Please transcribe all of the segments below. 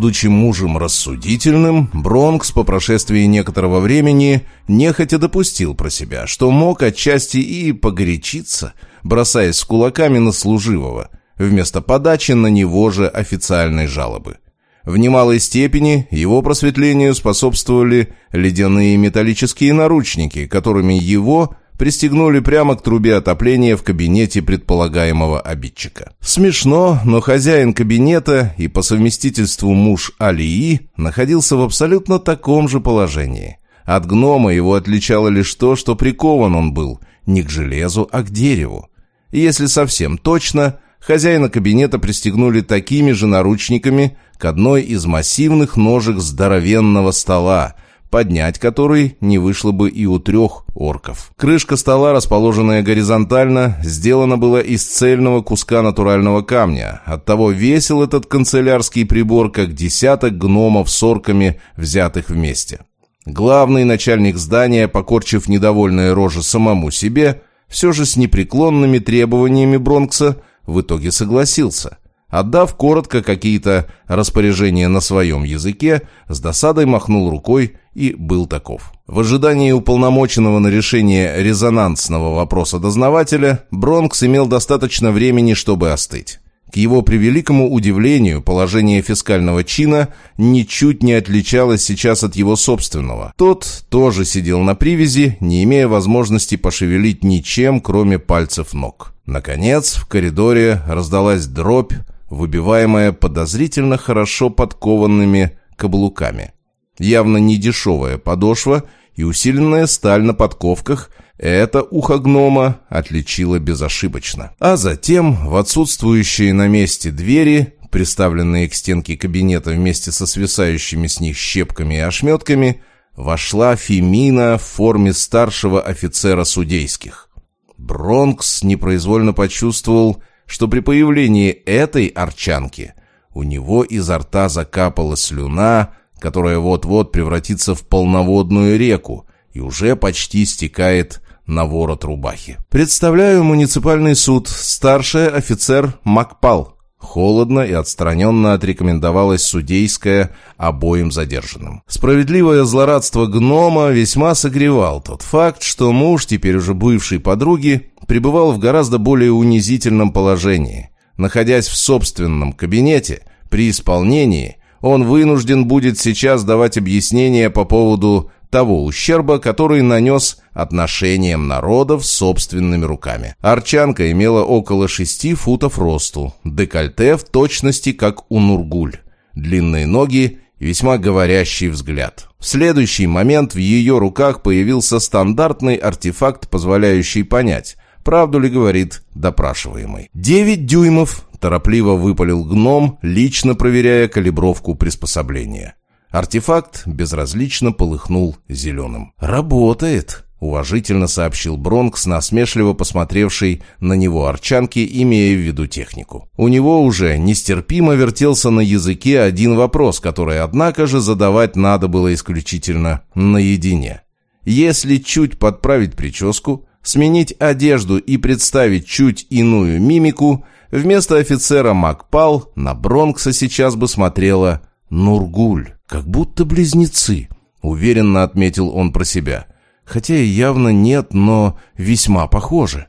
Будучи мужем рассудительным, Бронкс по прошествии некоторого времени нехотя допустил про себя, что мог отчасти и погорячиться, бросаясь с кулаками на служивого, вместо подачи на него же официальной жалобы. В немалой степени его просветлению способствовали ледяные металлические наручники, которыми его пристегнули прямо к трубе отопления в кабинете предполагаемого обидчика. Смешно, но хозяин кабинета и по совместительству муж Алии находился в абсолютно таком же положении. От гнома его отличало лишь то, что прикован он был не к железу, а к дереву. И если совсем точно, хозяина кабинета пристегнули такими же наручниками к одной из массивных ножек здоровенного стола – поднять который не вышло бы и у трех орков. Крышка стола, расположенная горизонтально, сделана была из цельного куска натурального камня. Оттого весил этот канцелярский прибор, как десяток гномов с орками, взятых вместе. Главный начальник здания, покорчив недовольные рожи самому себе, все же с непреклонными требованиями Бронкса в итоге согласился. Отдав коротко какие-то распоряжения на своем языке, с досадой махнул рукой и был таков. В ожидании уполномоченного на решение резонансного вопроса дознавателя, Бронкс имел достаточно времени, чтобы остыть. К его превеликому удивлению, положение фискального чина ничуть не отличалось сейчас от его собственного. Тот тоже сидел на привязи, не имея возможности пошевелить ничем, кроме пальцев ног. Наконец, в коридоре раздалась дробь, выбиваемая подозрительно хорошо подкованными каблуками. Явно не дешевая подошва и усиленная сталь на подковках – это ухо гнома отличило безошибочно. А затем в отсутствующие на месте двери, приставленные к стенке кабинета вместе со свисающими с них щепками и ошметками, вошла Фемина в форме старшего офицера судейских. Бронкс непроизвольно почувствовал, что при появлении этой арчанки у него изо рта закапала слюна, которая вот-вот превратится в полноводную реку и уже почти стекает на ворот рубахи. «Представляю муниципальный суд. Старший офицер Макпал». Холодно и отстраненно отрекомендовалась судейская обоим задержанным. Справедливое злорадство гнома весьма согревал тот факт, что муж, теперь уже бывший подруги, пребывал в гораздо более унизительном положении. Находясь в собственном кабинете, при исполнении, он вынужден будет сейчас давать объяснения по поводу того ущерба, который нанес отношениям народов собственными руками. Арчанка имела около шести футов росту, декольте в точности как у Нургуль, длинные ноги и весьма говорящий взгляд. В следующий момент в ее руках появился стандартный артефакт, позволяющий понять, правду ли говорит допрашиваемый. «Девять дюймов», – торопливо выпалил гном, лично проверяя калибровку приспособления. Артефакт безразлично полыхнул зеленым. «Работает!» — уважительно сообщил Бронкс, насмешливо посмотревший на него арчанки, имея в виду технику. У него уже нестерпимо вертелся на языке один вопрос, который, однако же, задавать надо было исключительно наедине. Если чуть подправить прическу, сменить одежду и представить чуть иную мимику, вместо офицера Макпал на Бронкса сейчас бы смотрела Нургуль. «Как будто близнецы», — уверенно отметил он про себя. «Хотя и явно нет, но весьма похожи».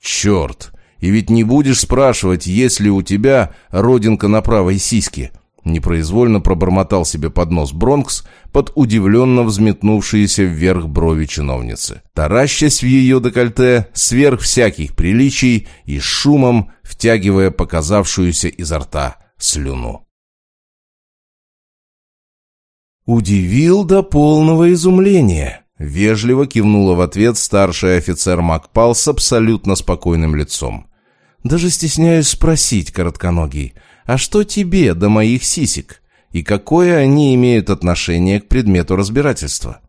«Черт! И ведь не будешь спрашивать, есть ли у тебя родинка на правой сиське?» Непроизвольно пробормотал себе под нос Бронкс под удивленно взметнувшиеся вверх брови чиновницы. Таращась в ее декольте, сверх всяких приличий и шумом втягивая показавшуюся изо рта слюну. «Удивил до полного изумления», — вежливо кивнула в ответ старший офицер Макпал с абсолютно спокойным лицом. «Даже стесняюсь спросить, коротконогий, а что тебе до моих сисек? И какое они имеют отношение к предмету разбирательства?»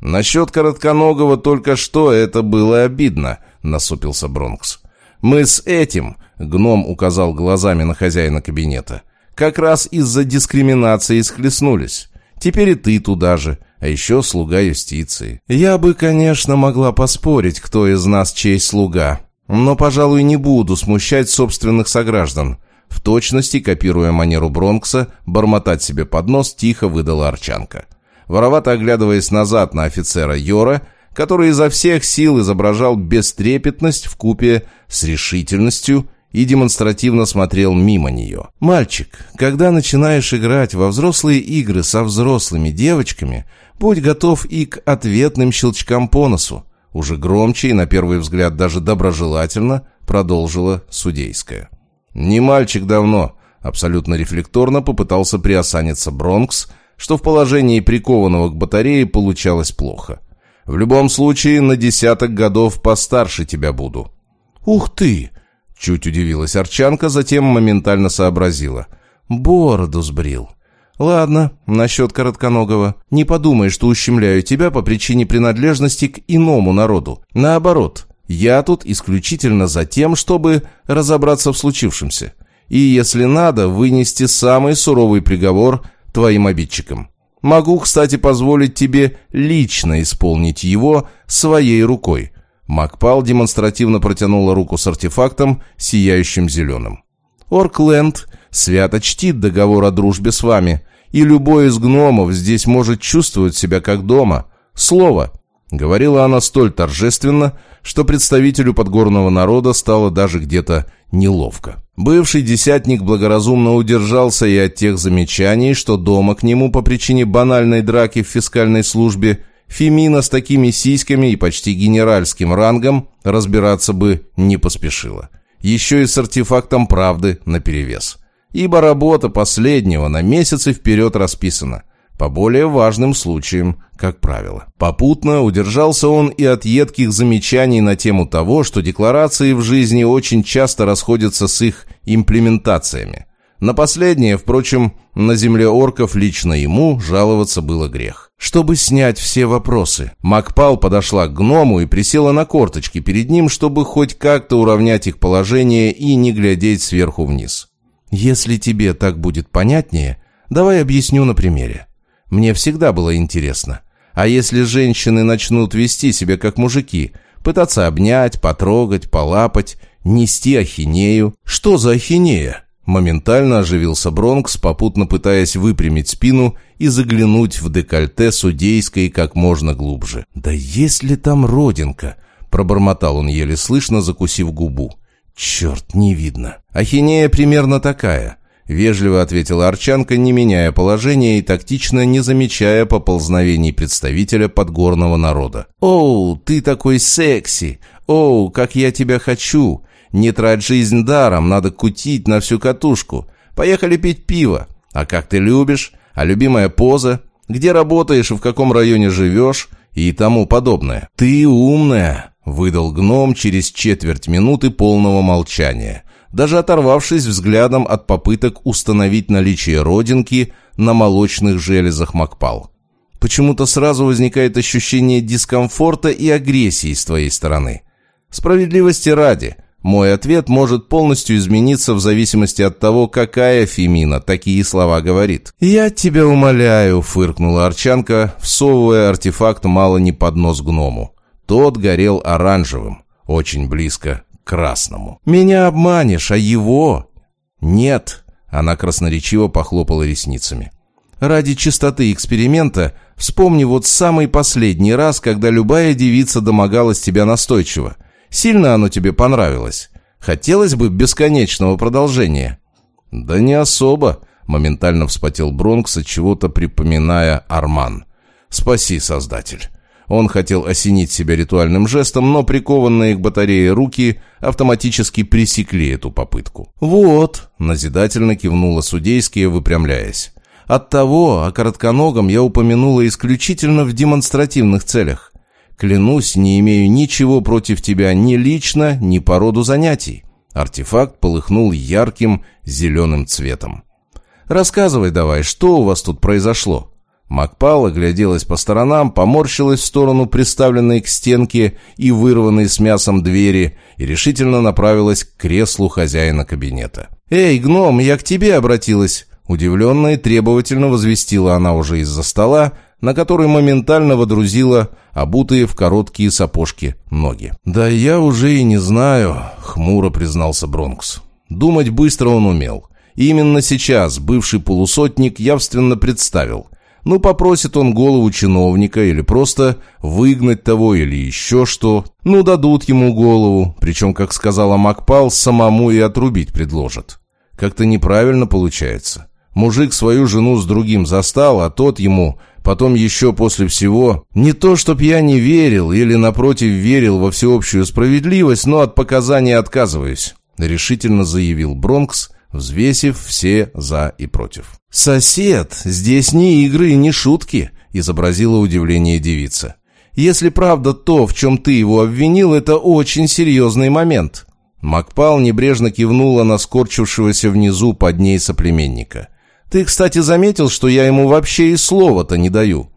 «Насчет коротконогого только что это было обидно», — насупился Бронкс. «Мы с этим», — гном указал глазами на хозяина кабинета, — «как раз из-за дискриминации схлестнулись. Теперь и ты туда же, а еще слуга юстиции. Я бы, конечно, могла поспорить, кто из нас чей слуга, но, пожалуй, не буду смущать собственных сограждан. В точности, копируя манеру Бронкса, бормотать себе под нос тихо выдала Арчанка. Воровато оглядываясь назад на офицера Йора, который изо всех сил изображал бестрепетность в купе с решительностью и демонстративно смотрел мимо нее. «Мальчик, когда начинаешь играть во взрослые игры со взрослыми девочками, будь готов и к ответным щелчкам по носу», уже громче и, на первый взгляд, даже доброжелательно продолжила судейская. «Не мальчик давно», абсолютно рефлекторно попытался приосаниться Бронкс, что в положении прикованного к батарее получалось плохо. «В любом случае, на десяток годов постарше тебя буду». «Ух ты!» — чуть удивилась Арчанка, затем моментально сообразила. «Бороду сбрил». «Ладно, насчет коротконогого. Не подумай, что ущемляю тебя по причине принадлежности к иному народу. Наоборот, я тут исключительно за тем, чтобы разобраться в случившемся. И, если надо, вынести самый суровый приговор твоим обидчикам. Могу, кстати, позволить тебе лично исполнить его своей рукой». Макпал демонстративно протянула руку с артефактом, сияющим зеленым. «Оркленд свято чтит договор о дружбе с вами, и любой из гномов здесь может чувствовать себя как дома. Слово!» Говорила она столь торжественно, что представителю подгорного народа стало даже где-то неловко. Бывший десятник благоразумно удержался и от тех замечаний, что дома к нему по причине банальной драки в фискальной службе Фемина с такими сиськами и почти генеральским рангом разбираться бы не поспешила. Еще и с артефактом правды наперевес ибо работа последнего на месяцы вперед расписана, по более важным случаям, как правило. Попутно удержался он и от едких замечаний на тему того, что декларации в жизни очень часто расходятся с их имплементациями. На последнее, впрочем, на земле орков лично ему жаловаться было грех. Чтобы снять все вопросы, Макпал подошла к гному и присела на корточки перед ним, чтобы хоть как-то уравнять их положение и не глядеть сверху вниз. Если тебе так будет понятнее, давай объясню на примере. Мне всегда было интересно. А если женщины начнут вести себя как мужики, пытаться обнять, потрогать, полапать, нести ахинею? Что за ахинея? Моментально оживился Бронкс, попутно пытаясь выпрямить спину и заглянуть в декольте судейской как можно глубже. «Да есть ли там родинка?» – пробормотал он еле слышно, закусив губу. «Черт, не видно». «Ахинея примерно такая», — вежливо ответила Арчанка, не меняя положения и тактично не замечая поползновений представителя подгорного народа. «Оу, ты такой секси! Оу, как я тебя хочу! Не трать жизнь даром, надо кутить на всю катушку. Поехали пить пиво. А как ты любишь? А любимая поза? Где работаешь и в каком районе живешь?» И тому подобное. «Ты умная!» Выдал гном через четверть минуты полного молчания, даже оторвавшись взглядом от попыток установить наличие родинки на молочных железах Макпал. Почему-то сразу возникает ощущение дискомфорта и агрессии с твоей стороны. Справедливости ради, мой ответ может полностью измениться в зависимости от того, какая Фемина такие слова говорит. «Я тебя умоляю», — фыркнула Арчанка, всовывая артефакт мало не под нос гному. Тот горел оранжевым, очень близко красному. «Меня обманешь, а его...» «Нет», — она красноречиво похлопала ресницами. «Ради чистоты эксперимента вспомни вот самый последний раз, когда любая девица домогалась тебя настойчиво. Сильно оно тебе понравилось. Хотелось бы бесконечного продолжения». «Да не особо», — моментально вспотел Бронкс, от чего-то припоминая Арман. «Спаси, Создатель». Он хотел осенить себя ритуальным жестом, но прикованные к батарее руки автоматически пресекли эту попытку. «Вот», — назидательно кивнула судейские, выпрямляясь. «Оттого о коротконогом я упомянула исключительно в демонстративных целях. Клянусь, не имею ничего против тебя ни лично, ни по роду занятий». Артефакт полыхнул ярким зеленым цветом. «Рассказывай давай, что у вас тут произошло?» Макпал огляделась по сторонам, поморщилась в сторону приставленной к стенке и вырванной с мясом двери и решительно направилась к креслу хозяина кабинета. «Эй, гном, я к тебе обратилась!» Удивленно и требовательно возвестила она уже из-за стола, на который моментально водрузила обутые в короткие сапожки ноги. «Да я уже и не знаю», — хмуро признался Бронкс. Думать быстро он умел. Именно сейчас бывший полусотник явственно представил. Ну, попросит он голову чиновника или просто выгнать того или еще что. Ну, дадут ему голову, причем, как сказала Макпал, самому и отрубить предложат. Как-то неправильно получается. Мужик свою жену с другим застал, а тот ему потом еще после всего... Не то, чтоб я не верил или, напротив, верил во всеобщую справедливость, но от показаний отказываюсь», — решительно заявил Бронкс, взвесив все «за» и «против». «Сосед, здесь ни игры, ни шутки», — изобразила удивление девица. «Если правда то, в чем ты его обвинил, это очень серьезный момент». Макпал небрежно кивнула на скорчившегося внизу под ней соплеменника. Ты, кстати, заметил, что я ему вообще и слова-то не даю.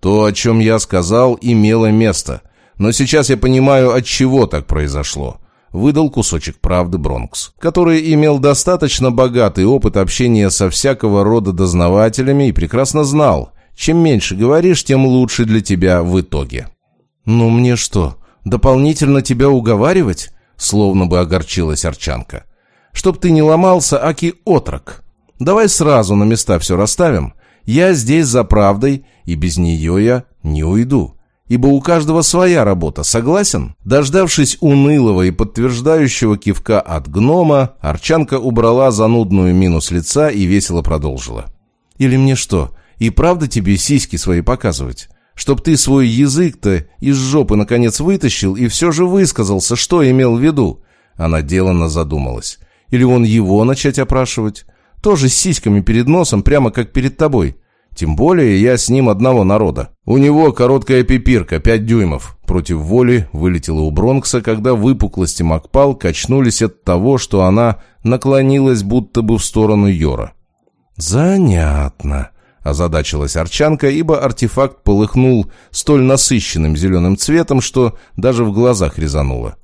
То, о чем я сказал, имело место. Но сейчас я понимаю, от чего так произошло. Выдал кусочек правды Бронкс, который имел достаточно богатый опыт общения со всякого рода дознавателями и прекрасно знал, чем меньше говоришь, тем лучше для тебя в итоге. «Ну мне что, дополнительно тебя уговаривать?» Словно бы огорчилась Арчанка. «Чтоб ты не ломался, аки отрок». Давай сразу на места все расставим. Я здесь за правдой, и без нее я не уйду. Ибо у каждого своя работа, согласен? Дождавшись унылого и подтверждающего кивка от гнома, Арчанка убрала занудную мину с лица и весело продолжила. «Или мне что, и правда тебе сиськи свои показывать? Чтоб ты свой язык-то из жопы наконец вытащил и все же высказался, что имел в виду?» Она деланно задумалась. «Или он его начать опрашивать?» Тоже с сиськами перед носом, прямо как перед тобой. Тем более я с ним одного народа. У него короткая пипирка, пять дюймов. Против воли вылетела у Бронкса, когда выпуклости Макпал качнулись от того, что она наклонилась будто бы в сторону Йора. «Занятно», — озадачилась Арчанка, ибо артефакт полыхнул столь насыщенным зеленым цветом, что даже в глазах резануло.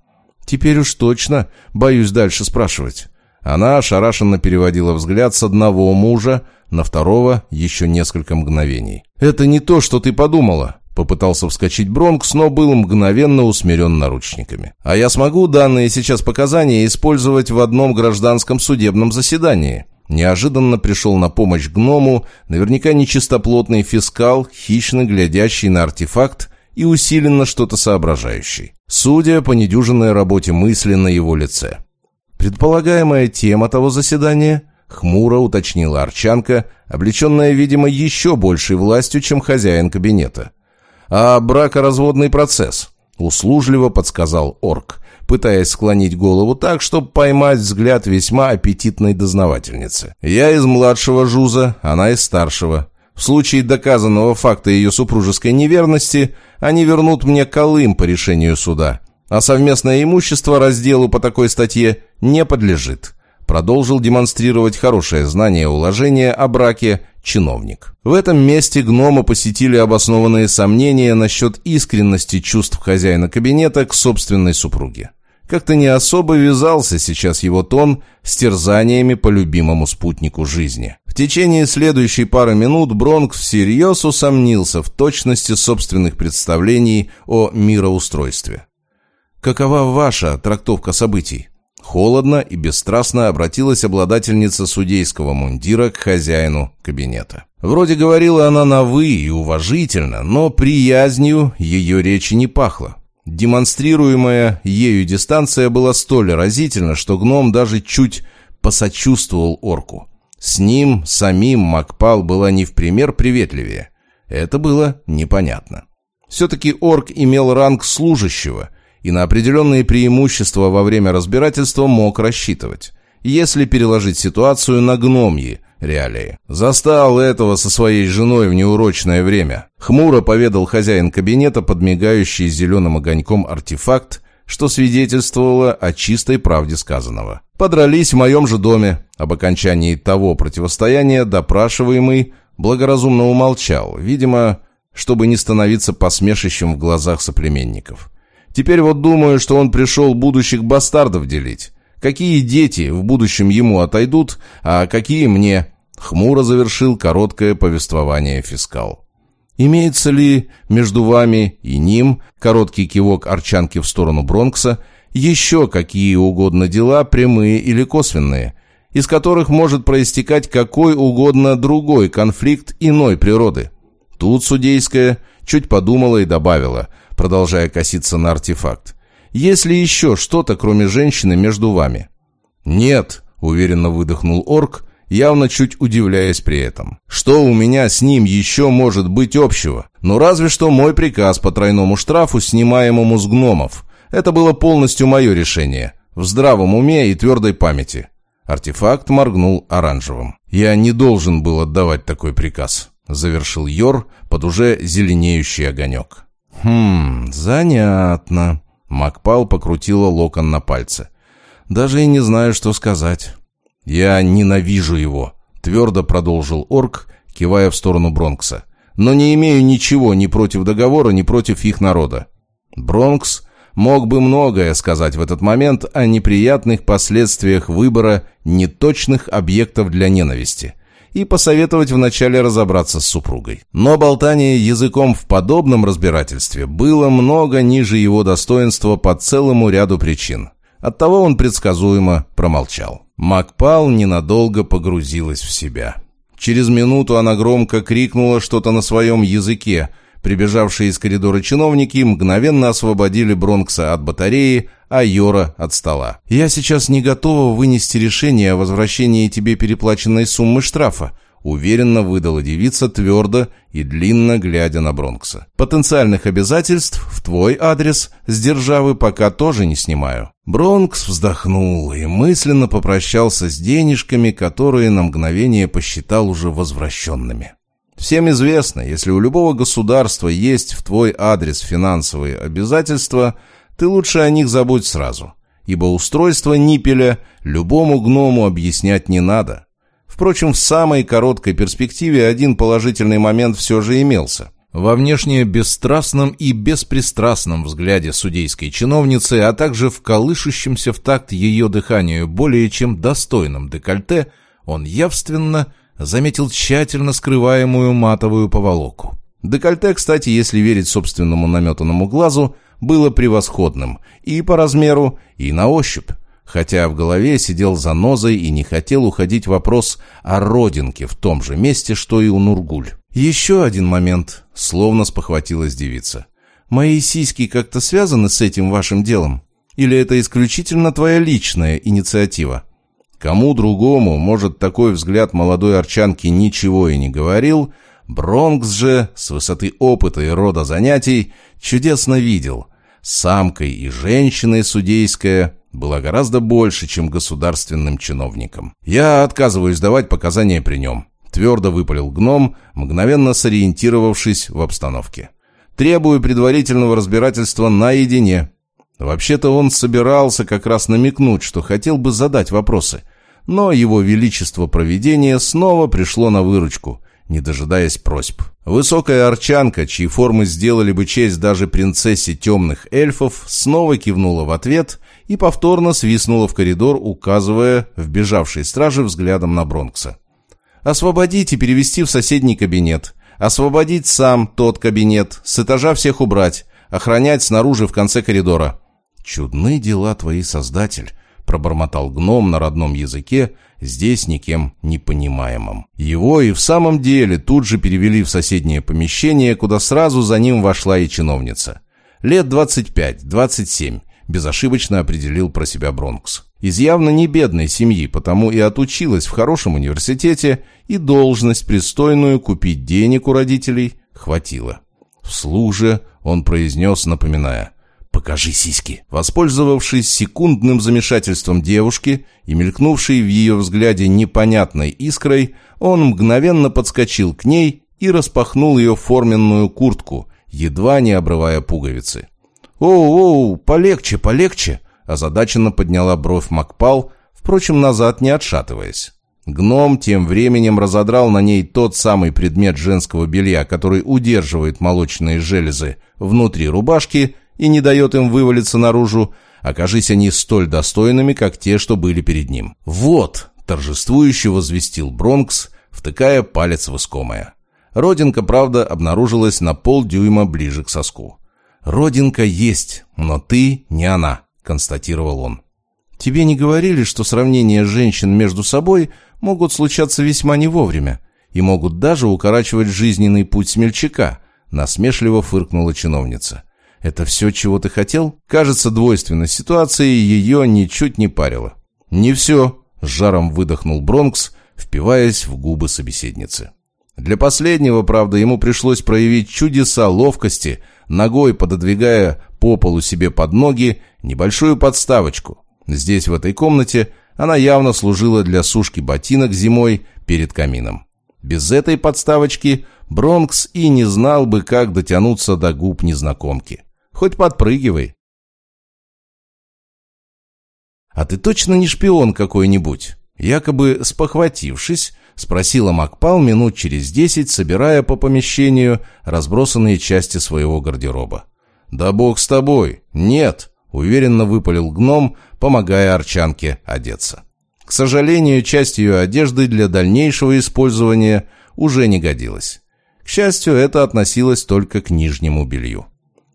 «Теперь уж точно боюсь дальше спрашивать». Она ошарашенно переводила взгляд с одного мужа на второго еще несколько мгновений. «Это не то, что ты подумала», — попытался вскочить Бронкс, но был мгновенно усмирен наручниками. «А я смогу данные сейчас показания использовать в одном гражданском судебном заседании». Неожиданно пришел на помощь гному, наверняка нечистоплотный фискал, хищно глядящий на артефакт и усиленно что-то соображающий. Судя по недюжинной работе мысли на его лице. Предполагаемая тема того заседания хмуро уточнила Арчанка, облеченная, видимо, еще большей властью, чем хозяин кабинета. «А бракоразводный процесс?» — услужливо подсказал орк, пытаясь склонить голову так, чтобы поймать взгляд весьма аппетитной дознавательницы. «Я из младшего жуза, она из старшего. В случае доказанного факта ее супружеской неверности они вернут мне Колым по решению суда а совместное имущество разделу по такой статье не подлежит. Продолжил демонстрировать хорошее знание уложения о браке чиновник. В этом месте гнома посетили обоснованные сомнения насчет искренности чувств хозяина кабинета к собственной супруге. Как-то не особо вязался сейчас его тон с терзаниями по любимому спутнику жизни. В течение следующей пары минут Бронк всерьез усомнился в точности собственных представлений о мироустройстве. Какова ваша трактовка событий? Холодно и бесстрастно обратилась обладательница судейского мундира к хозяину кабинета. Вроде говорила она на «вы» и уважительно, но приязнью ее речи не пахло. Демонстрируемая ею дистанция была столь разительна, что гном даже чуть посочувствовал орку. С ним самим Макпал была не в пример приветливее. Это было непонятно. Все-таки орк имел ранг служащего – и на определенные преимущества во время разбирательства мог рассчитывать, если переложить ситуацию на гномьи реалии. Застал этого со своей женой в неурочное время. Хмуро поведал хозяин кабинета, подмигающий зеленым огоньком артефакт, что свидетельствовало о чистой правде сказанного. Подрались в моем же доме. Об окончании того противостояния допрашиваемый благоразумно умолчал, видимо, чтобы не становиться посмешищем в глазах соплеменников. Теперь вот думаю, что он пришел будущих бастардов делить. Какие дети в будущем ему отойдут, а какие мне?» Хмуро завершил короткое повествование фискал. «Имеется ли между вами и ним, короткий кивок Арчанки в сторону Бронкса, еще какие угодно дела, прямые или косвенные, из которых может проистекать какой угодно другой конфликт иной природы. Тут судейская чуть подумала и добавила, продолжая коситься на артефакт. «Есть ли еще что-то, кроме женщины, между вами?» «Нет», — уверенно выдохнул орк, явно чуть удивляясь при этом. «Что у меня с ним еще может быть общего? Ну разве что мой приказ по тройному штрафу, снимаемому с гномов. Это было полностью мое решение. В здравом уме и твердой памяти». Артефакт моргнул оранжевым. «Я не должен был отдавать такой приказ», — завершил Йор под уже зеленеющий огонек. «Хм, занятно». Макпал покрутила локон на пальце. «Даже и не знаю, что сказать». «Я ненавижу его», — твердо продолжил орк, кивая в сторону Бронкса. «Но не имею ничего ни против договора, ни против их народа». Бронкс мог бы многое сказать в этот момент о неприятных последствиях выбора неточных объектов для ненависти и посоветовать вначале разобраться с супругой. Но болтание языком в подобном разбирательстве было много ниже его достоинства по целому ряду причин. Оттого он предсказуемо промолчал. Макпал ненадолго погрузилась в себя. Через минуту она громко крикнула что-то на своем языке. Прибежавшие из коридора чиновники мгновенно освободили Бронкса от батареи, а Йора от стола. «Я сейчас не готова вынести решение о возвращении тебе переплаченной суммы штрафа», уверенно выдала девица твердо и длинно глядя на Бронкса. «Потенциальных обязательств в твой адрес с державы пока тоже не снимаю». Бронкс вздохнул и мысленно попрощался с денежками, которые на мгновение посчитал уже возвращенными. Всем известно, если у любого государства есть в твой адрес финансовые обязательства – ты лучше о них забудь сразу, ибо устройство ниппеля любому гному объяснять не надо. Впрочем, в самой короткой перспективе один положительный момент все же имелся. Во внешне бесстрастном и беспристрастном взгляде судейской чиновницы, а также в колышущемся в такт ее дыханию более чем достойном декольте, он явственно заметил тщательно скрываемую матовую поволоку. Декольте, кстати, если верить собственному наметанному глазу, было превосходным и по размеру, и на ощупь. Хотя в голове сидел занозой и не хотел уходить вопрос о родинке в том же месте, что и у Нургуль. «Еще один момент», — словно спохватилась девица. «Мои сиськи как-то связаны с этим вашим делом? Или это исключительно твоя личная инициатива?» Кому другому, может, такой взгляд молодой арчанки ничего и не говорил, Бронкс же, с высоты опыта и рода занятий, чудесно видел. Самкой и женщиной судейская была гораздо больше, чем государственным чиновником. Я отказываюсь давать показания при нем. Твердо выпалил гном, мгновенно сориентировавшись в обстановке. Требую предварительного разбирательства наедине. Вообще-то он собирался как раз намекнуть, что хотел бы задать вопросы. Но его величество провидения снова пришло на выручку – не дожидаясь просьб. Высокая арчанка, чьи формы сделали бы честь даже принцессе темных эльфов, снова кивнула в ответ и повторно свистнула в коридор, указывая вбежавшей страже взглядом на Бронкса. «Освободить и перевести в соседний кабинет. Освободить сам тот кабинет, с этажа всех убрать, охранять снаружи в конце коридора». «Чудны дела твои, Создатель», — пробормотал гном на родном языке, здесь никем не понимаемым. Его и в самом деле тут же перевели в соседнее помещение, куда сразу за ним вошла и чиновница. Лет 25-27, безошибочно определил про себя Бронкс. Из явно не бедной семьи, потому и отучилась в хорошем университете, и должность пристойную купить денег у родителей хватило. Вслух же он произнес, напоминая – «Покажи сиськи». Воспользовавшись секундным замешательством девушки и мелькнувшей в ее взгляде непонятной искрой, он мгновенно подскочил к ней и распахнул ее форменную куртку, едва не обрывая пуговицы. «Оу-оу, полегче, полегче!» озадаченно подняла бровь Макпал, впрочем, назад не отшатываясь. Гном тем временем разодрал на ней тот самый предмет женского белья, который удерживает молочные железы внутри рубашки, и не дает им вывалиться наружу, окажись они столь достойными, как те, что были перед ним. «Вот!» – торжествующе возвестил Бронкс, втыкая палец в искомое. Родинка, правда, обнаружилась на полдюйма ближе к соску. «Родинка есть, но ты не она». констатировал он. «Тебе не говорили, что сравнения женщин между собой могут случаться весьма не вовремя и могут даже укорачивать жизненный путь смельчака?» насмешливо фыркнула чиновница. «Это все, чего ты хотел?» Кажется, двойственность ситуации ее ничуть не парила. «Не все», — с жаром выдохнул Бронкс, впиваясь в губы собеседницы. Для последнего, правда, ему пришлось проявить чудеса ловкости, ногой пододвигая по полу себе под ноги небольшую подставочку. Здесь, в этой комнате, она явно служила для сушки ботинок зимой перед камином. Без этой подставочки Бронкс и не знал бы, как дотянуться до губ незнакомки. Хоть подпрыгивай. «А ты точно не шпион какой-нибудь?» Якобы спохватившись, спросила Макпал минут через десять, собирая по помещению разбросанные части своего гардероба. «Да бог с тобой! Нет!» — уверенно выпалил гном, помогая Арчанке одеться. К сожалению, часть ее одежды для дальнейшего использования уже не годилась. К счастью, это относилось только к нижнему белью.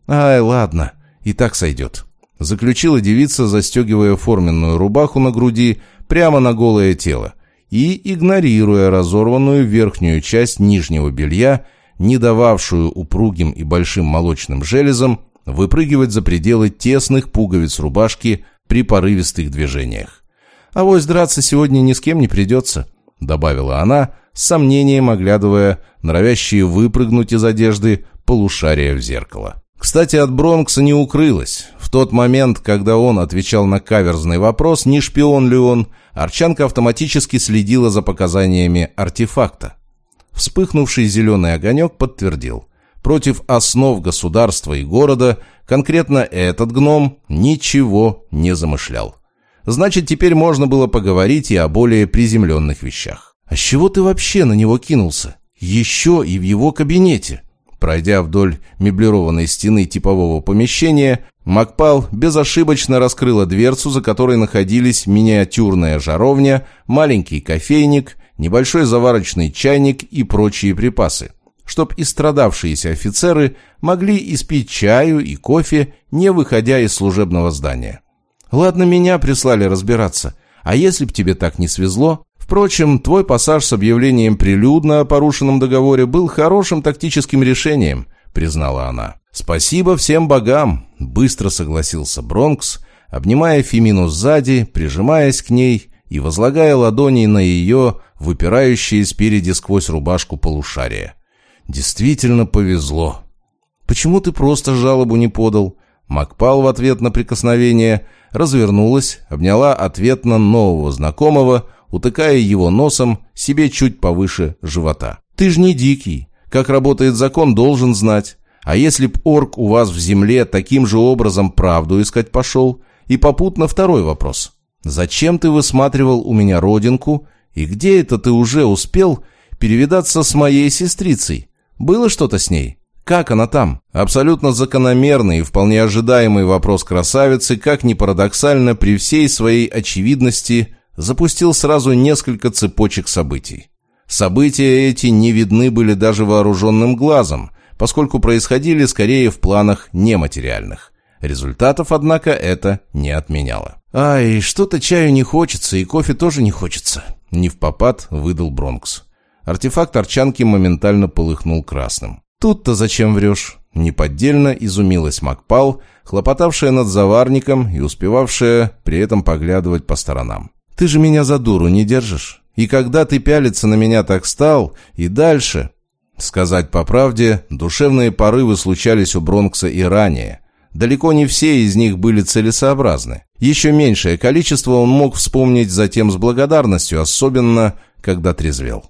«Ай, ладно, и так сойдет», — заключила девица, застегивая форменную рубаху на груди прямо на голое тело и игнорируя разорванную верхнюю часть нижнего белья, не дававшую упругим и большим молочным железам выпрыгивать за пределы тесных пуговиц рубашки при порывистых движениях. А «Авось драться сегодня ни с кем не придется», — добавила она, с сомнением оглядывая норовящие выпрыгнуть из одежды полушария в зеркало. Кстати, от Бронкса не укрылось. В тот момент, когда он отвечал на каверзный вопрос, не шпион ли он, Арчанка автоматически следила за показаниями артефакта. Вспыхнувший зеленый огонек подтвердил. Против основ государства и города конкретно этот гном ничего не замышлял. Значит, теперь можно было поговорить и о более приземленных вещах. «А с чего ты вообще на него кинулся? Еще и в его кабинете?» Пройдя вдоль меблированной стены типового помещения, Макпал безошибочно раскрыла дверцу, за которой находились миниатюрная жаровня, маленький кофейник, небольшой заварочный чайник и прочие припасы, чтоб истрадавшиеся офицеры могли испить чаю и кофе, не выходя из служебного здания. Ладно, меня прислали разбираться. А если б тебе так не свезло? Впрочем, твой пассаж с объявлением прилюдно о порушенном договоре был хорошим тактическим решением, признала она. Спасибо всем богам, быстро согласился Бронкс, обнимая Фемину сзади, прижимаясь к ней и возлагая ладони на ее, выпирающие спереди сквозь рубашку полушария. Действительно повезло. Почему ты просто жалобу не подал? Макпал в ответ на прикосновение развернулась, обняла ответно нового знакомого, утыкая его носом себе чуть повыше живота. «Ты ж не дикий. Как работает закон, должен знать. А если б орк у вас в земле таким же образом правду искать пошел? И попутно второй вопрос. Зачем ты высматривал у меня родинку? И где это ты уже успел перевидаться с моей сестрицей? Было что-то с ней?» Как она там? Абсолютно закономерный и вполне ожидаемый вопрос красавицы, как ни парадоксально, при всей своей очевидности, запустил сразу несколько цепочек событий. События эти не видны были даже вооруженным глазом, поскольку происходили скорее в планах нематериальных. Результатов, однако, это не отменяло. «Ай, что-то чаю не хочется, и кофе тоже не хочется», — не в попад выдал Бронкс. Артефакт Арчанки моментально полыхнул красным. «Тут-то зачем врешь?» Неподдельно изумилась Макпал, хлопотавшая над заварником и успевавшая при этом поглядывать по сторонам. «Ты же меня за дуру не держишь? И когда ты пялиться на меня так стал, и дальше...» Сказать по правде, душевные порывы случались у Бронкса и ранее. Далеко не все из них были целесообразны. Еще меньшее количество он мог вспомнить затем с благодарностью, особенно когда трезвел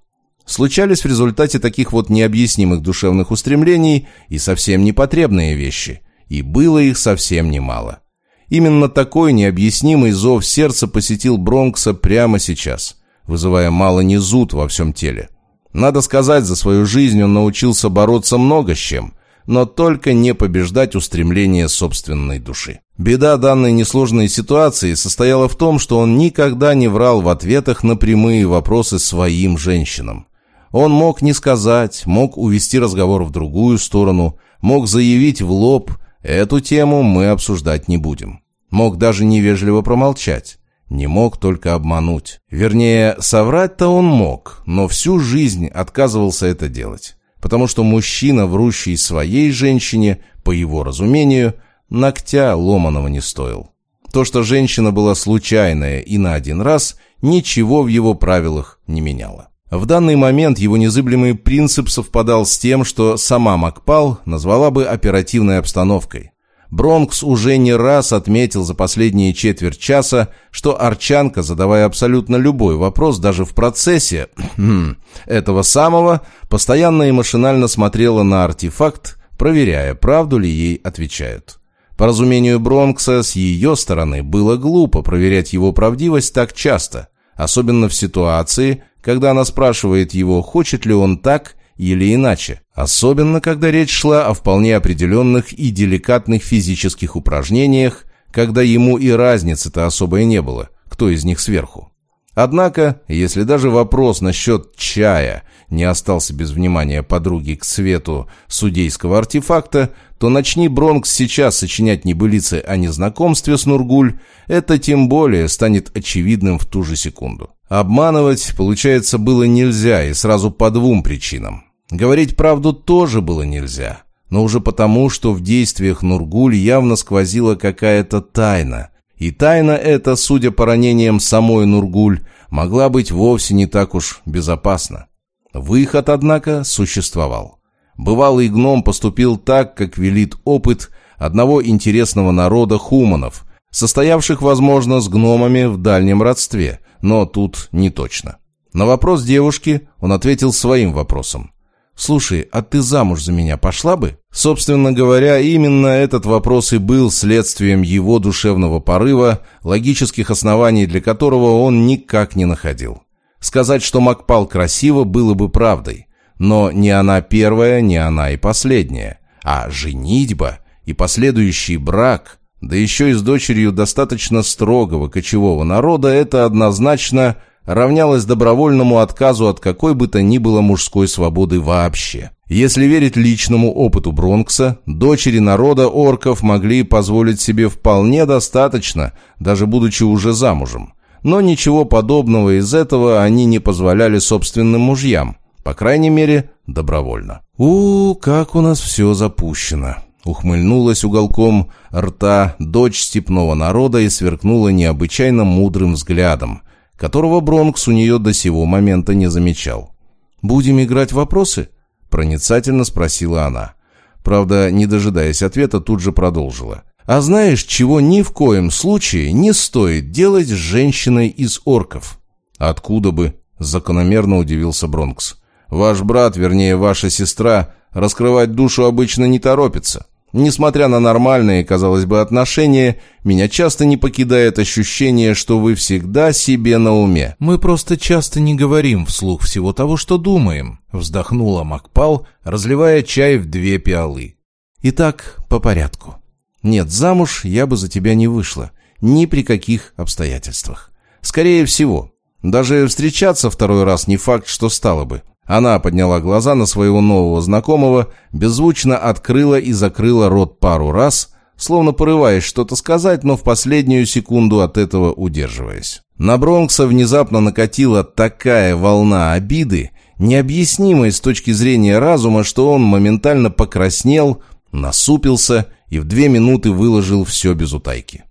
случались в результате таких вот необъяснимых душевных устремлений и совсем непотребные вещи, и было их совсем немало. Именно такой необъяснимый зов сердца посетил Бронкса прямо сейчас, вызывая мало не зуд во всем теле. Надо сказать, за свою жизнь он научился бороться много с чем, но только не побеждать устремления собственной души. Беда данной несложной ситуации состояла в том, что он никогда не врал в ответах на прямые вопросы своим женщинам. Он мог не сказать, мог увести разговор в другую сторону, мог заявить в лоб «эту тему мы обсуждать не будем». Мог даже невежливо промолчать. Не мог только обмануть. Вернее, соврать-то он мог, но всю жизнь отказывался это делать. Потому что мужчина, врущий своей женщине, по его разумению, ногтя ломаного не стоил. То, что женщина была случайная и на один раз, ничего в его правилах не меняло. В данный момент его незыблемый принцип совпадал с тем, что сама Макпал назвала бы оперативной обстановкой. Бронкс уже не раз отметил за последние четверть часа, что Арчанка, задавая абсолютно любой вопрос, даже в процессе этого самого, постоянно и машинально смотрела на артефакт, проверяя, правду ли ей отвечают. По разумению Бронкса, с ее стороны было глупо проверять его правдивость так часто, особенно в ситуации, когда она спрашивает его, хочет ли он так или иначе. Особенно, когда речь шла о вполне определенных и деликатных физических упражнениях, когда ему и разницы-то особой не было, кто из них сверху. Однако, если даже вопрос насчет чая не остался без внимания подруги к свету судейского артефакта, то начни Бронкс сейчас сочинять небылицы о незнакомстве с Нургуль, это тем более станет очевидным в ту же секунду. Обманывать, получается, было нельзя и сразу по двум причинам. Говорить правду тоже было нельзя, но уже потому, что в действиях Нургуль явно сквозила какая-то тайна. И тайна эта, судя по ранениям самой Нургуль, могла быть вовсе не так уж безопасна. Выход, однако, существовал. Бывалый гном поступил так, как велит опыт одного интересного народа хуманов, состоявших, возможно, с гномами в дальнем родстве, но тут не точно. На вопрос девушки он ответил своим вопросом. «Слушай, а ты замуж за меня пошла бы?» Собственно говоря, именно этот вопрос и был следствием его душевного порыва, логических оснований для которого он никак не находил. Сказать, что Макпал красиво, было бы правдой. Но не она первая, не она и последняя. А женитьба и последующий брак, да еще и с дочерью достаточно строгого кочевого народа, это однозначно равнялось добровольному отказу от какой бы то ни было мужской свободы вообще. Если верить личному опыту Бронкса, дочери народа орков могли позволить себе вполне достаточно, даже будучи уже замужем. Но ничего подобного из этого они не позволяли собственным мужьям, по крайней мере, добровольно. у как у нас все запущено!» Ухмыльнулась уголком рта дочь степного народа и сверкнула необычайно мудрым взглядом, которого Бронкс у нее до сего момента не замечал. «Будем играть в вопросы?» – проницательно спросила она. Правда, не дожидаясь ответа, тут же продолжила. «А знаешь, чего ни в коем случае не стоит делать с женщиной из орков?» «Откуда бы?» – закономерно удивился Бронкс. «Ваш брат, вернее, ваша сестра, раскрывать душу обычно не торопится. Несмотря на нормальные, казалось бы, отношения, меня часто не покидает ощущение, что вы всегда себе на уме. Мы просто часто не говорим вслух всего того, что думаем, вздохнула Макпал, разливая чай в две пиалы. Итак, по порядку. Нет, замуж я бы за тебя не вышла. Ни при каких обстоятельствах. Скорее всего. Даже встречаться второй раз не факт, что стало бы. Она подняла глаза на своего нового знакомого, беззвучно открыла и закрыла рот пару раз, словно порываясь что-то сказать, но в последнюю секунду от этого удерживаясь. На Бронкса внезапно накатила такая волна обиды, необъяснимой с точки зрения разума, что он моментально покраснел, насупился и в две минуты выложил все без утайки.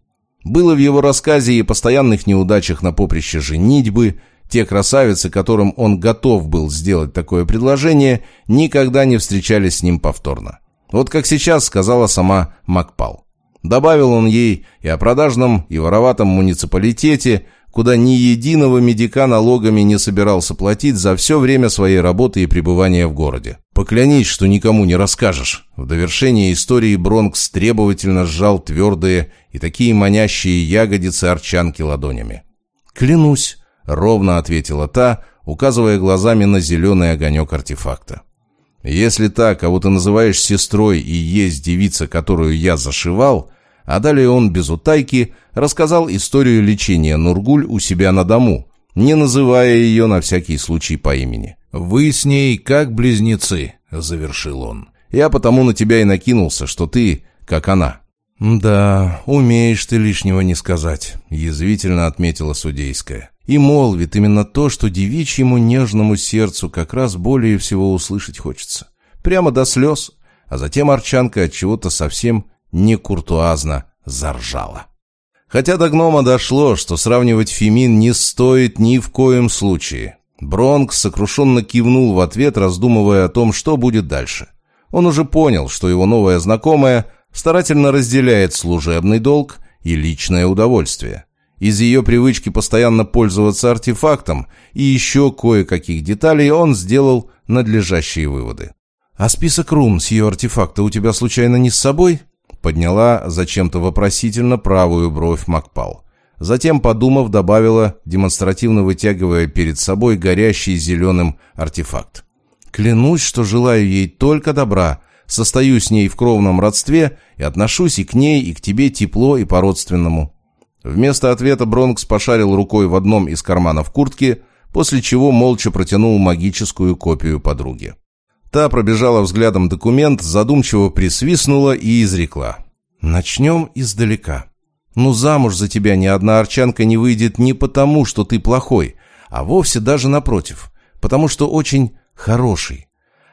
Было в его рассказе и постоянных неудачах на поприще женитьбы – те красавицы, которым он готов был сделать такое предложение, никогда не встречались с ним повторно. Вот как сейчас сказала сама Макпал. Добавил он ей и о продажном, и вороватом муниципалитете, куда ни единого медика налогами не собирался платить за все время своей работы и пребывания в городе. «Поклянись, что никому не расскажешь». В довершение истории Бронкс требовательно сжал твердые и такие манящие ягодицы арчанки ладонями. «Клянусь», — ровно ответила та, указывая глазами на зеленый огонек артефакта. «Если так, кого ты называешь сестрой и есть девица, которую я зашивал...» А далее он без утайки рассказал историю лечения Нургуль у себя на дому, не называя ее на всякий случай по имени. «Вы с ней как близнецы», — завершил он. «Я потому на тебя и накинулся, что ты, как она». «Да, умеешь ты лишнего не сказать», — язвительно отметила судейская. «И молвит именно то, что девичьему нежному сердцу как раз более всего услышать хочется. Прямо до слез». А затем Арчанка от чего-то совсем не куртуазно заржала. Хотя до гнома дошло, что сравнивать Фемин не стоит ни в коем случае. Бронкс сокрушенно кивнул в ответ, раздумывая о том, что будет дальше. Он уже понял, что его новая знакомая старательно разделяет служебный долг и личное удовольствие. Из ее привычки постоянно пользоваться артефактом и еще кое-каких деталей он сделал надлежащие выводы. «А список рун с ее артефакта у тебя случайно не с собой?» Подняла зачем-то вопросительно правую бровь Макпал. Затем, подумав, добавила, демонстративно вытягивая перед собой горящий зеленым артефакт. «Клянусь, что желаю ей только добра, состою с ней в кровном родстве и отношусь и к ней, и к тебе тепло и по-родственному». Вместо ответа Бронкс пошарил рукой в одном из карманов куртки, после чего молча протянул магическую копию подруге. Та пробежала взглядом документ, задумчиво присвистнула и изрекла. «Начнем издалека. Ну, замуж за тебя ни одна арчанка не выйдет не потому, что ты плохой, а вовсе даже напротив, потому что очень хороший.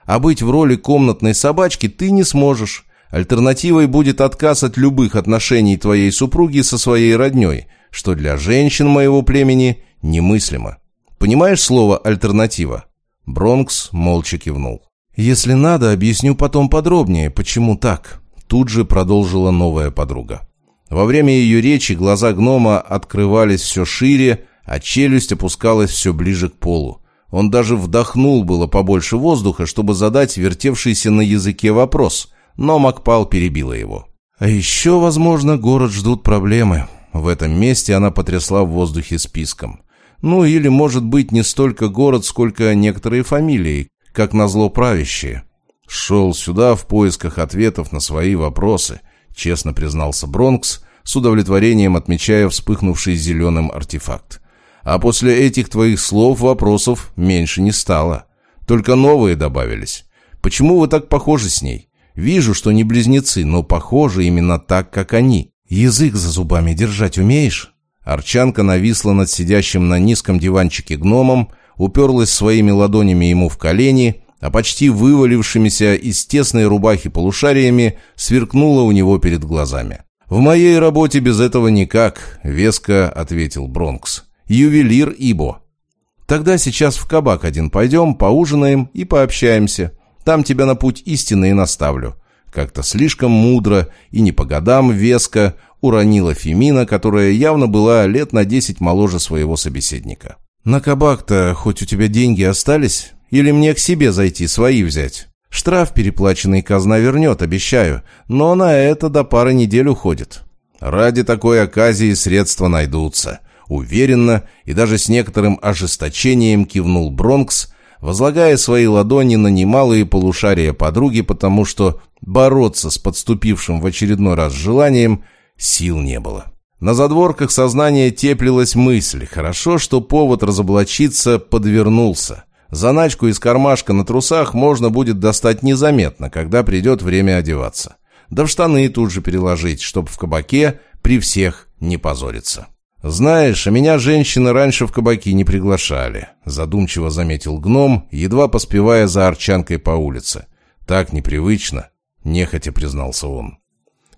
А быть в роли комнатной собачки ты не сможешь. Альтернативой будет отказ от любых отношений твоей супруги со своей родней, что для женщин моего племени немыслимо. Понимаешь слово «альтернатива»?» Бронкс молча кивнул. «Если надо, объясню потом подробнее, почему так», тут же продолжила новая подруга. Во время ее речи глаза гнома открывались все шире, а челюсть опускалась все ближе к полу. Он даже вдохнул было побольше воздуха, чтобы задать вертевшийся на языке вопрос, но Макпал перебила его. «А еще, возможно, город ждут проблемы». В этом месте она потрясла в воздухе списком. Ну или, может быть, не столько город, сколько некоторые фамилии, как назло правящие. Шел сюда в поисках ответов на свои вопросы, честно признался Бронкс, с удовлетворением отмечая вспыхнувший зеленым артефакт. А после этих твоих слов вопросов меньше не стало. Только новые добавились. Почему вы так похожи с ней? Вижу, что не близнецы, но похожи именно так, как они. Язык за зубами держать умеешь? Арчанка нависла над сидящим на низком диванчике гномом, уперлась своими ладонями ему в колени, а почти вывалившимися из тесной рубахи полушариями сверкнула у него перед глазами. «В моей работе без этого никак», — веско ответил Бронкс. «Ювелир Ибо». «Тогда сейчас в кабак один пойдем, поужинаем и пообщаемся. Там тебя на путь истины и наставлю». Как-то слишком мудро и не по годам веско уронила Фемина, которая явно была лет на десять моложе своего собеседника. «На кабак-то хоть у тебя деньги остались? Или мне к себе зайти, свои взять? Штраф переплаченный казна вернет, обещаю, но на это до пары недель уходит». «Ради такой оказии средства найдутся», — уверенно и даже с некоторым ожесточением кивнул Бронкс, возлагая свои ладони на немалые полушария подруги, потому что бороться с подступившим в очередной раз желанием сил не было. На задворках сознания теплилась мысль. Хорошо, что повод разоблачиться подвернулся. Заначку из кармашка на трусах можно будет достать незаметно, когда придет время одеваться. Да в штаны тут же переложить, чтоб в кабаке при всех не позориться. «Знаешь, меня женщины раньше в кабаки не приглашали», задумчиво заметил гном, едва поспевая за арчанкой по улице. «Так непривычно», нехотя признался он.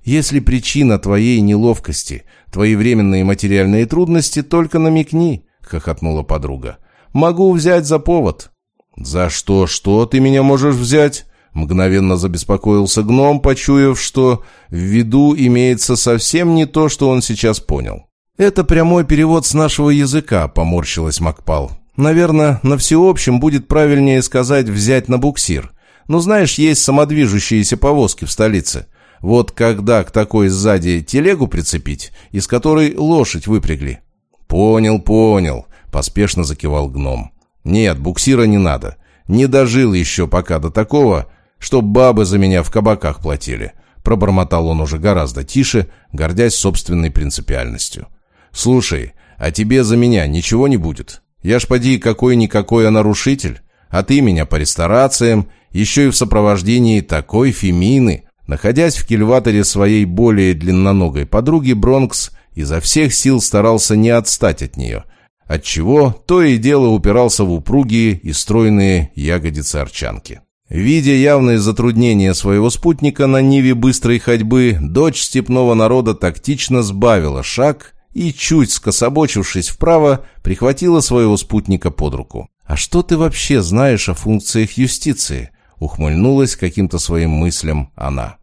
Если причина твоей неловкости, твои временные материальные трудности, только намекни, хохотнула подруга. Могу взять за повод. За что, что ты меня можешь взять? Мгновенно забеспокоился гном, почуяв, что в виду имеется совсем не то, что он сейчас понял. «Это прямой перевод с нашего языка», — поморщилась Макпал. «Наверное, на всеобщем будет правильнее сказать «взять на буксир». Но знаешь, есть самодвижущиеся повозки в столице. Вот когда к такой сзади телегу прицепить, из которой лошадь выпрягли. Понял, понял, поспешно закивал гном. Нет, буксира не надо. Не дожил еще пока до такого, чтоб бабы за меня в кабаках платили. Пробормотал он уже гораздо тише, гордясь собственной принципиальностью. «Слушай, а тебе за меня ничего не будет? Я ж поди какой-никакой нарушитель, а ты меня по ресторациям, еще и в сопровождении такой фемины, Находясь в кильваторе своей более длинноногой подруги, Бронкс изо всех сил старался не отстать от нее, отчего то и дело упирался в упругие и стройные ягодицы арчанки. Видя явные затруднения своего спутника на ниве быстрой ходьбы, дочь степного народа тактично сбавила шаг и, чуть скособочившись вправо, прихватила своего спутника под руку. «А что ты вообще знаешь о функциях юстиции?» — ухмыльнулась каким-то своим мыслям она.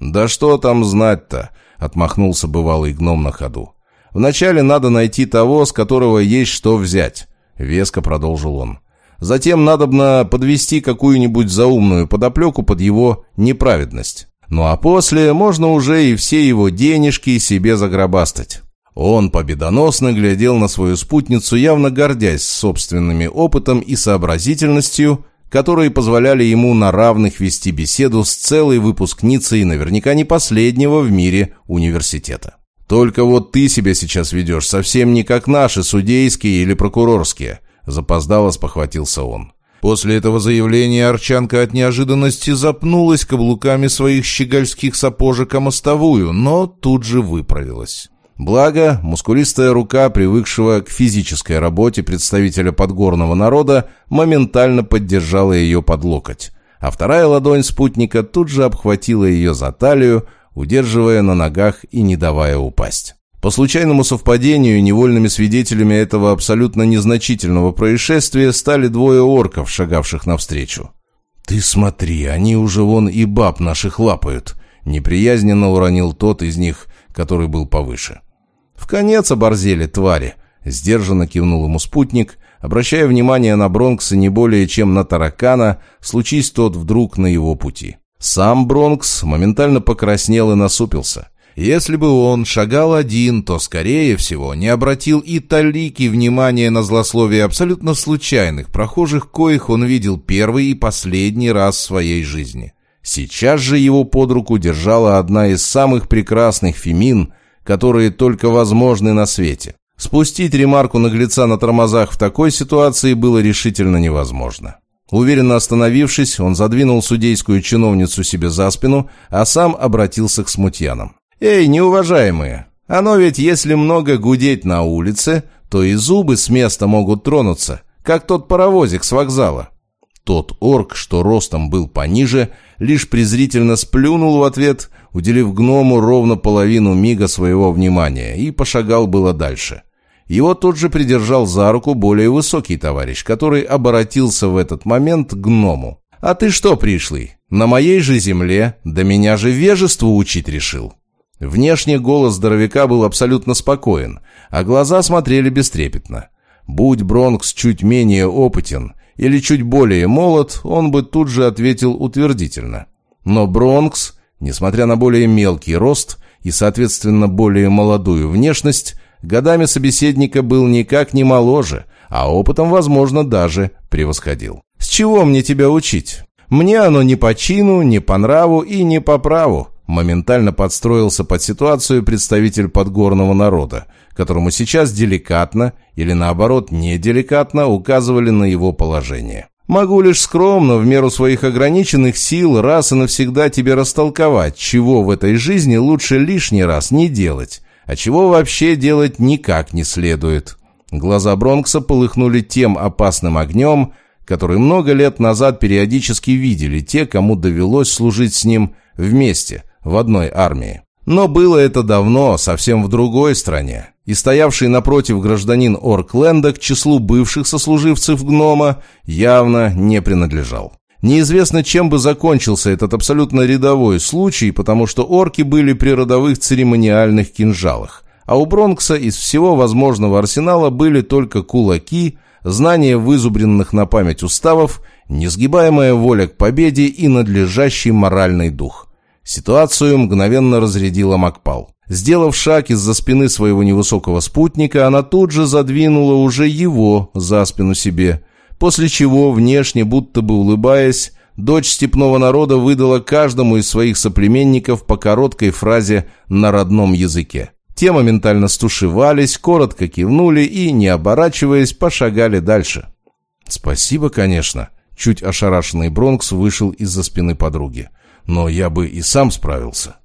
«Да что там знать-то?» — отмахнулся бывалый гном на ходу. «Вначале надо найти того, с которого есть что взять», — веско продолжил он. Затем надобно подвести какую-нибудь заумную подоплеку под его неправедность. Ну а после можно уже и все его денежки себе загробастать. Он победоносно глядел на свою спутницу, явно гордясь собственными опытом и сообразительностью, которые позволяли ему на равных вести беседу с целой выпускницей наверняка не последнего в мире университета. «Только вот ты себя сейчас ведешь совсем не как наши, судейские или прокурорские», Запоздало спохватился он. После этого заявления Арчанка от неожиданности запнулась каблуками своих щегольских сапожек о мостовую, но тут же выправилась. Благо, мускулистая рука, привыкшего к физической работе представителя подгорного народа, моментально поддержала ее под локоть, а вторая ладонь спутника тут же обхватила ее за талию, удерживая на ногах и не давая упасть. По случайному совпадению, невольными свидетелями этого абсолютно незначительного происшествия стали двое орков, шагавших навстречу. «Ты смотри, они уже вон и баб наших лапают», — неприязненно уронил тот из них, который был повыше. «В конец оборзели, твари», — сдержанно кивнул ему спутник, обращая внимание на Бронкса не более чем на таракана, случись тот вдруг на его пути. Сам Бронкс моментально покраснел и насупился — если бы он шагал один, то, скорее всего, не обратил и талики внимания на злословие абсолютно случайных прохожих, коих он видел первый и последний раз в своей жизни. Сейчас же его под руку держала одна из самых прекрасных фемин, которые только возможны на свете. Спустить ремарку наглеца на тормозах в такой ситуации было решительно невозможно. Уверенно остановившись, он задвинул судейскую чиновницу себе за спину, а сам обратился к смутьянам. «Эй, неуважаемые, оно ведь если много гудеть на улице, то и зубы с места могут тронуться, как тот паровозик с вокзала». Тот орк, что ростом был пониже, лишь презрительно сплюнул в ответ, уделив гному ровно половину мига своего внимания, и пошагал было дальше. Его тут же придержал за руку более высокий товарищ, который обратился в этот момент к гному. «А ты что, пришлый? На моей же земле, да меня же вежеству учить решил». Внешне голос здоровяка был абсолютно спокоен, а глаза смотрели бестрепетно. Будь Бронкс чуть менее опытен или чуть более молод, он бы тут же ответил утвердительно. Но Бронкс, несмотря на более мелкий рост и, соответственно, более молодую внешность, годами собеседника был никак не моложе, а опытом, возможно, даже превосходил. «С чего мне тебя учить? Мне оно не по чину, не по нраву и не по праву», Моментально подстроился под ситуацию представитель подгорного народа, которому сейчас деликатно или наоборот неделикатно указывали на его положение. Могу лишь скромно, в меру своих ограниченных сил, раз и навсегда тебе растолковать, чего в этой жизни лучше лишний раз не делать, а чего вообще делать никак не следует. Глаза Бронкса полыхнули тем опасным огнем, который много лет назад периодически видели те, кому довелось служить с ним вместе, в одной армии. Но было это давно, совсем в другой стране. И стоявший напротив гражданин Оркленда к числу бывших сослуживцев гнома явно не принадлежал. Неизвестно, чем бы закончился этот абсолютно рядовой случай, потому что орки были при родовых церемониальных кинжалах, а у Бронкса из всего возможного арсенала были только кулаки, знания вызубренных на память уставов, несгибаемая воля к победе и надлежащий моральный дух. Ситуацию мгновенно разрядила Макпал. Сделав шаг из-за спины своего невысокого спутника, она тут же задвинула уже его за спину себе, после чего, внешне будто бы улыбаясь, дочь степного народа выдала каждому из своих соплеменников по короткой фразе на родном языке. Те моментально стушевались, коротко кивнули и, не оборачиваясь, пошагали дальше. «Спасибо, конечно», — чуть ошарашенный Бронкс вышел из-за спины подруги. Но я бы и сам справился.